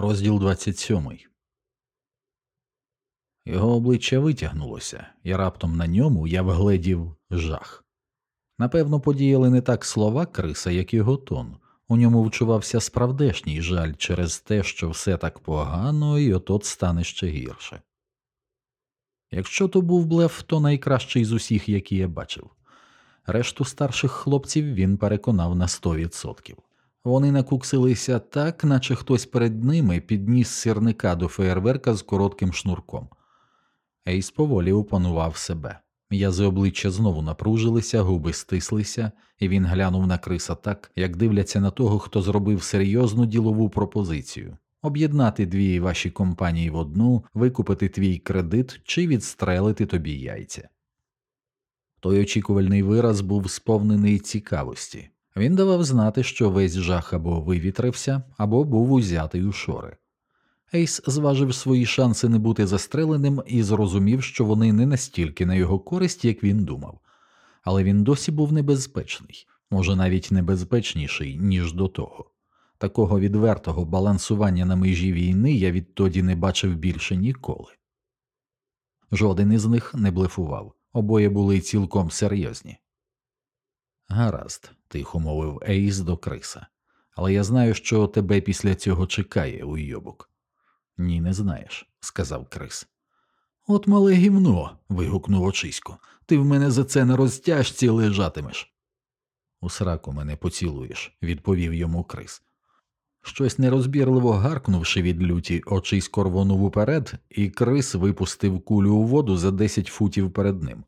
Розділ 27 Його обличчя витягнулося, і раптом на ньому я вгледів жах. Напевно, подіяли не так слова Криса, як його тон. У ньому вчувався справдешній жаль через те, що все так погано, і отот стане ще гірше. Якщо то був блеф, то найкращий з усіх, які я бачив. Решту старших хлопців він переконав на сто відсотків. Вони накуксилися так, наче хтось перед ними підніс сірника до феєрверка з коротким шнурком. Ейс поволі опанував себе. М'язи обличчя знову напружилися, губи стислися, і він глянув на криса так, як дивляться на того, хто зробив серйозну ділову пропозицію об'єднати дві ваші компанії в одну, викупити твій кредит чи відстрелити тобі яйця. Той очікувальний вираз був сповнений цікавості. Він давав знати, що весь жах або вивітрився, або був узятий у шори. Ейс зважив свої шанси не бути застреленим і зрозумів, що вони не настільки на його користь, як він думав, але він досі був небезпечний, може навіть небезпечніший, ніж до того. Такого відвертого балансування на межі війни я відтоді не бачив більше ніколи. Жоден із них не блефував, обоє були цілком серйозні. Гаразд, тихо мовив Ейс до Криса, але я знаю, що тебе після цього чекає, уйобок. Ні, не знаєш, сказав Крис. От мале гівно. вигукнув очисько. Ти в мене за це на розтяжці лежатимеш. У сраку мене поцілуєш, відповів йому Крис. Щось нерозбірливо гаркнувши від люті, очисько рвонув уперед, і Крис випустив кулю у воду за десять футів перед ним.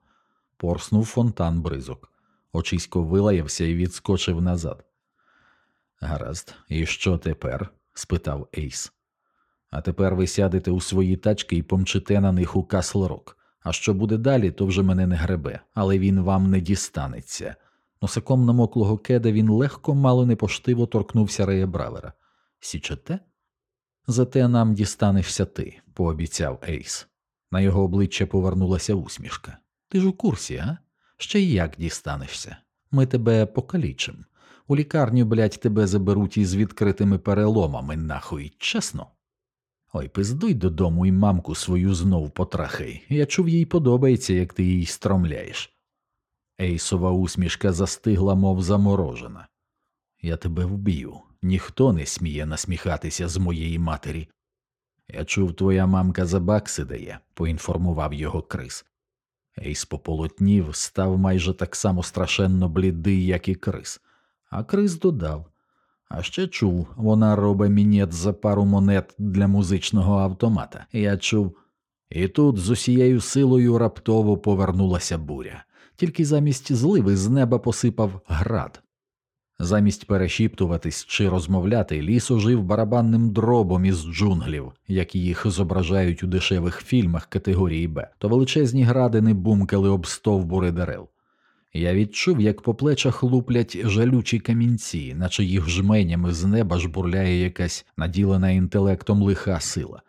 Порснув фонтан бризок. Очисько вилаявся і відскочив назад. Гаразд, і що тепер? спитав Ейс. А тепер ви сядете у свої тачки і помчите на них у Касл-Рок. А що буде далі, то вже мене не гребе, але він вам не дістанеться. Носиком намоклого кеда він легко, мало не поштиво торкнувся Рея Бравера. Січете? Зате нам дістанешся ти, пообіцяв Ейс. На його обличчя повернулася усмішка. Ти ж у курсі, а? Ще й як дістанешся? Ми тебе покалічим. У лікарню, блядь, тебе заберуть із відкритими переломами, нахуй, чесно. Ой, пиздуй додому і мамку свою знов потрахай. Я чув, їй подобається, як ти її стромляєш. Ейсова усмішка застигла, мов заморожена. Я тебе вб'ю. Ніхто не сміє насміхатися з моєї матері. Я чув, твоя мамка за бакси дає, поінформував його Крис. Ейс пополотнів, став майже так само страшенно блідий, як і Крис. А Крис додав а ще чув, вона робить мінет за пару монет для музичного автомата. Я чув. І тут з усією силою раптово повернулася буря, тільки замість зливи з неба посипав град. Замість перешіптуватись чи розмовляти, ліс ожив барабанним дробом із джунглів, як їх зображають у дешевих фільмах категорії Б, то величезні градини бумкали об стовбури дерев. Я відчув, як по плечах луплять жалючі камінці, наче їх жменями з неба жбурляє якась наділена інтелектом лиха сила.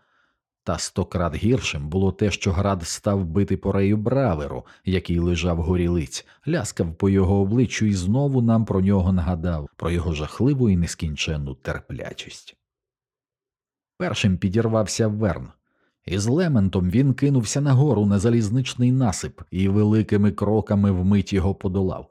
Та стократ гіршим було те, що град став бити по рею браверу, який лежав горілиць, ляскав по його обличчю і знову нам про нього нагадав, про його жахливу і нескінченну терплячість. Першим підірвався Верн. Із лементом він кинувся нагору на залізничний насип і великими кроками вмить його подолав.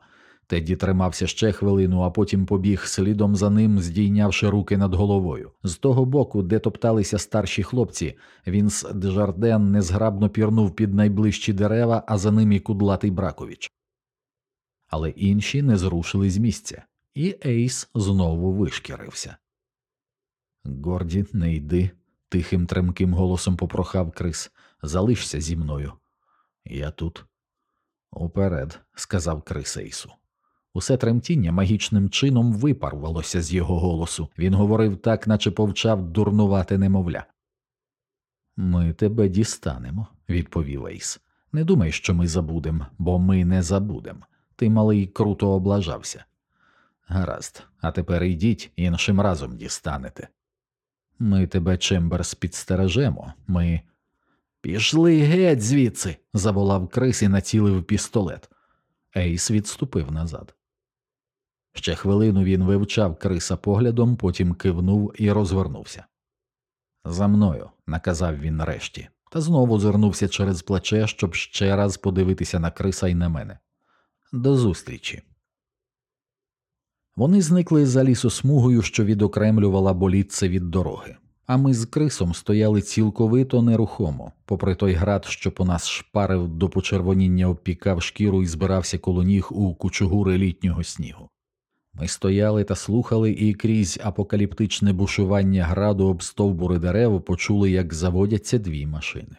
Теді тримався ще хвилину, а потім побіг слідом за ним, здійнявши руки над головою. З того боку, де топталися старші хлопці, Вінс Дежарден незграбно пірнув під найближчі дерева, а за ним і кудлатий Бракович. Але інші не зрушили з місця, і Ейс знову вишкірився. Горді, не йди, тихим тремким голосом попрохав Крис. Залишся зі мною. Я тут. Уперед, сказав Крис Ейсу. Усе тремтіння магічним чином випарвалося з його голосу. Він говорив так, наче повчав дурнувати немовля. Ми тебе дістанемо, відповів Ейс. Не думай, що ми забудем, бо ми не забудем. Ти малий круто облажався. Гаразд, а тепер йдіть іншим разом дістанете. Ми тебе, Чемберс, підстережемо. Ми. Пішли геть звідси. заволав Крис і націлив пістолет. Ейс відступив назад. Ще хвилину він вивчав криса поглядом, потім кивнув і розвернувся. За мною, наказав він нарешті, та знову зирнувся через плече, щоб ще раз подивитися на криса і на мене. До зустрічі. Вони зникли за лісосмугою, що відокремлювала болітце від дороги, а ми з крисом стояли цілковито нерухомо, попри той град, що по нас шпарив до почервоніння обпікав шкіру і збирався коло ніг у кучугури літнього снігу. Ми стояли та слухали, і крізь апокаліптичне бушування граду об стовбури дерев почули, як заводяться дві машини.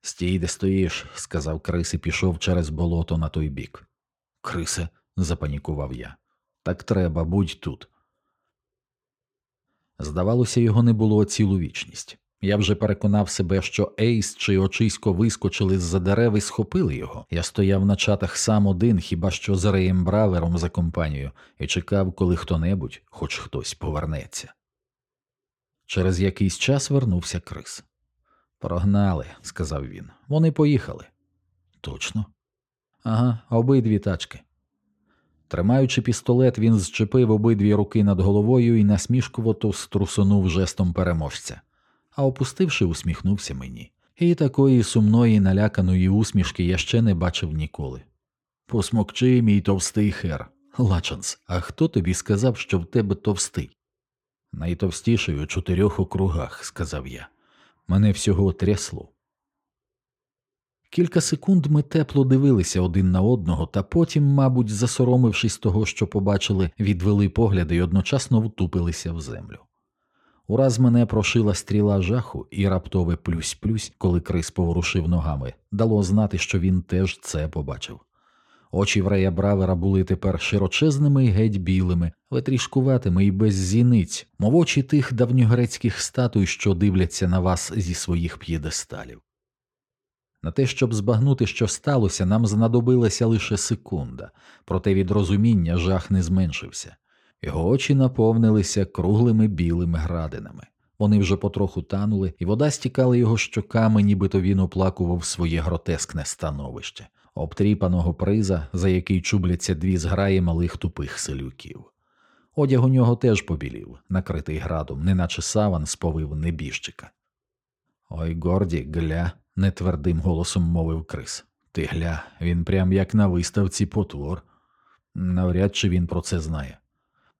Стій, де стоїш, сказав Крис і пішов через болото на той бік. Крисе, запанікував я. Так треба, будь тут. Здавалося, його не було цілу вічність. Я вже переконав себе, що Ейс чи очисько вискочили з-за дерев і схопили його. Я стояв на чатах сам один, хіба що з Реєм Бравером за компанію, і чекав, коли хто небудь, хоч хтось повернеться. Через якийсь час вернувся Крис. Прогнали, сказав він. Вони поїхали. Точно? Ага, обидві тачки. Тримаючи пістолет, він зчепив обидві руки над головою і насмішкувато струсунув жестом переможця, а опустивши, усміхнувся мені. І такої сумної наляканої усмішки я ще не бачив ніколи. Посмокчи, мій товстий хер. Лачанс, а хто тобі сказав, що в тебе товстий? Найтовстіший у чотирьох округах, сказав я. Мене всього трясло. Кілька секунд ми тепло дивилися один на одного, та потім, мабуть, засоромившись того, що побачили, відвели погляди і одночасно втупилися в землю. Ураз мене прошила стріла жаху, і раптове плюсь-плюсь, коли Крис поворушив ногами, дало знати, що він теж це побачив. Очі Врея Бравера були тепер широчезними і геть білими, витрішкуватими і без зіниць, мов очі тих давньогрецьких статуй, що дивляться на вас зі своїх п'єдесталів. На те, щоб збагнути, що сталося, нам знадобилася лише секунда, проте від розуміння жах не зменшився. Його очі наповнилися круглими білими градинами. Вони вже потроху танули, і вода стікала його щоками, нібито він оплакував своє гротескне становище, обтріпаного приза, за який чубляться дві зграї малих тупих селюків. Одяг у нього теж побілів, накритий градом, неначе саван сповив небіжчика. Ой, горді, гля, нетвердим голосом мовив Крис. Ти гля, він прям як на виставці потвор. Навряд чи він про це знає.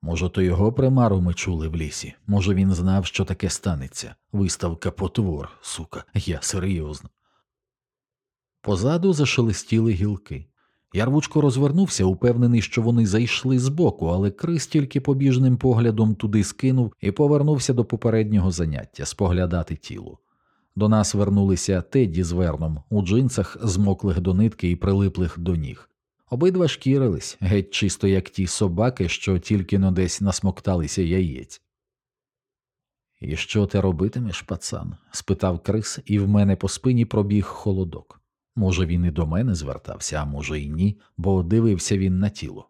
Може, то його примару ми чули в лісі, може, він знав, що таке станеться. Виставка потвор, сука, я серйозно. Позаду зашелестіли гілки. Я рвучко розвернувся, упевнений, що вони зайшли збоку, але Крис тільки побіжним поглядом туди скинув і повернувся до попереднього заняття споглядати тіло. До нас вернулися Тедді з Верном у джинсах, змоклих до нитки і прилиплих до ніг. Обидва шкірились, геть чисто як ті собаки, що тільки но десь насмокталися яєць. І що ти робитимеш, пацан? спитав Крис, і в мене по спині пробіг холодок. Може, він і до мене звертався, а може, і ні, бо дивився він на тіло.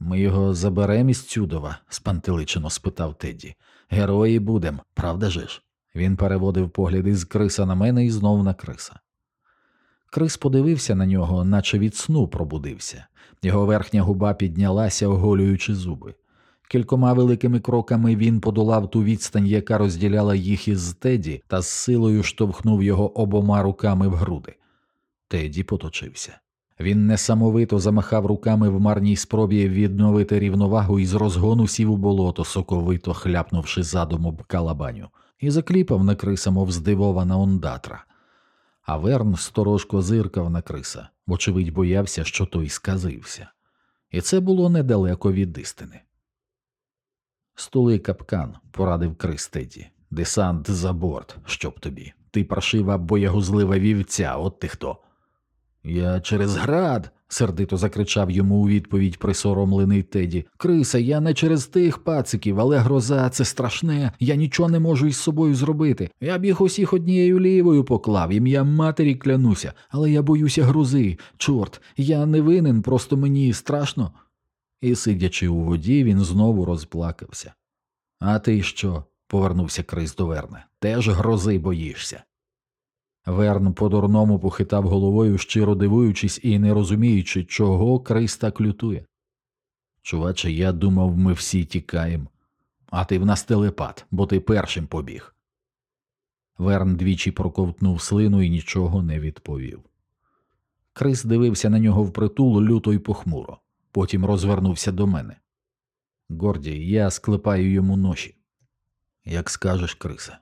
Ми його заберемо із Цюдова? спантеличено спитав Тедді. Герої будем, правда же ж? Він переводив погляди з криса на мене і знов на криса. Крис подивився на нього, наче від сну пробудився. Його верхня губа піднялася, оголюючи зуби. Кількома великими кроками він подолав ту відстань, яка розділяла їх із Теді, та з силою штовхнув його обома руками в груди. Теді поточився. Він несамовито замахав руками в марній спробі відновити рівновагу і з розгону сів у болото, соковито хляпнувши задум об калабаню, і закліпав на криса, мов здивована ондатра. А Верн сторожко зиркав на криса, вочевидь боявся, що той сказився. І це було недалеко від істини. Стули капкан, порадив Крис. Десант за борт, щоб тобі. Ти паршива боягузлива вівця, от ти хто. Я через град, сердито закричав йому у відповідь присоромлений Теді. Криса, я не через тих пациків, але гроза це страшне. Я нічого не можу із собою зробити. Я б їх усіх однією лівою поклав, ім'я матері клянуся, але я боюся грози. Чорт, я не винен, просто мені страшно. І, сидячи у воді, він знову розплакався. А ти що? повернувся Крис до Верна. Теж грози боїшся. Верн по дурному похитав головою, щиро дивуючись і не розуміючи, чого Крис так лютує. Чуваче, я думав, ми всі тікаємо. а ти в нас телепат, бо ти першим побіг. Верн двічі проковтнув слину і нічого не відповів. Крис дивився на нього впритул люто й похмуро, потім розвернувся до мене. Горді, я склепаю йому ноші. Як скажеш, Крисе.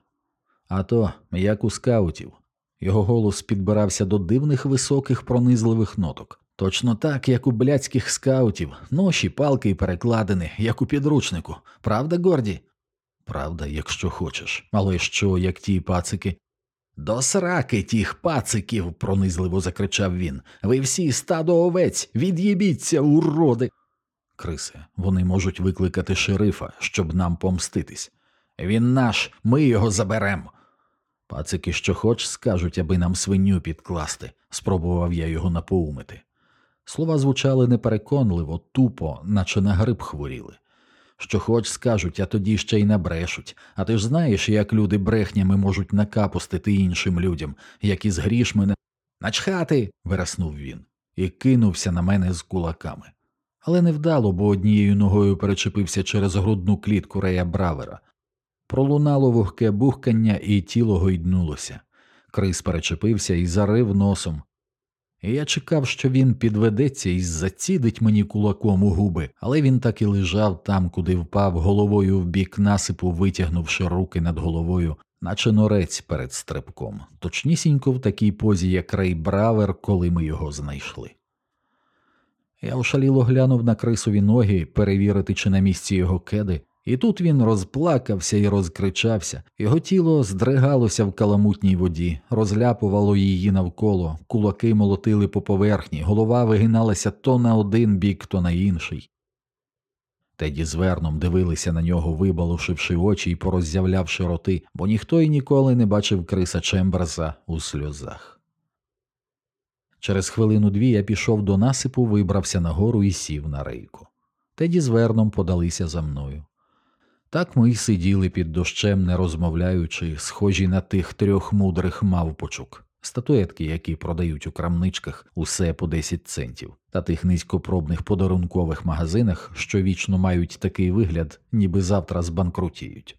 А то, як у скаутів. Його голос підбирався до дивних високих пронизливих ноток. Точно так, як у блядських скаутів, ноші, палки й перекладини, як у підручнику. Правда, Горді? Правда, якщо хочеш, але що, як ті пацики? До сраки тих пациків, пронизливо закричав він. Ви всі стадо овець, від'їбіться, уроди. Крисе, вони можуть викликати шерифа, щоб нам помститись. Він наш, ми його заберемо. Пацики, що хоч, скажуть, аби нам свиню підкласти, спробував я його напоумити. Слова звучали непереконливо, тупо, наче на гриб хворіли. Що хоч скажуть, а тоді ще й набрешуть. А ти ж знаєш, як люди брехнями можуть накапустити іншим людям, як із грішми не. Начхати. вираснув він і кинувся на мене з кулаками. Але невдало, бо однією ногою перечепився через грудну клітку Рея Бравера. Пролунало вогке бухкання, і тіло гойднулося. Крис перечепився і зарив носом. Я чекав, що він підведеться і зацідить мені кулаком у губи, але він так і лежав там, куди впав, головою в бік насипу, витягнувши руки над головою, наче норець перед стрибком, точнісінько в такій позі, як Рей Бравер, коли ми його знайшли. Я ошаліло глянув на крисові ноги перевірити, чи на місці його кеди, і тут він розплакався і розкричався, його тіло здригалося в каламутній воді, розляпувало її навколо, кулаки молотили по поверхні, голова вигиналася то на один бік, то на інший. Теді з Верном дивилися на нього, вибалушивши очі і пороззявлявши роти, бо ніхто й ніколи не бачив Криса Чемберса у сльозах. Через хвилину дві я пішов до насипу, вибрався нагору і сів на рейку. Теді з Верном подалися за мною. Так ми й сиділи під дощем, не розмовляючи, схожі на тих трьох мудрих мавпочок, статуетки, які продають у крамничках усе по 10 центів, та тих низькопробних подарункових магазинах, що вічно мають такий вигляд, ніби завтра збанкрутіють.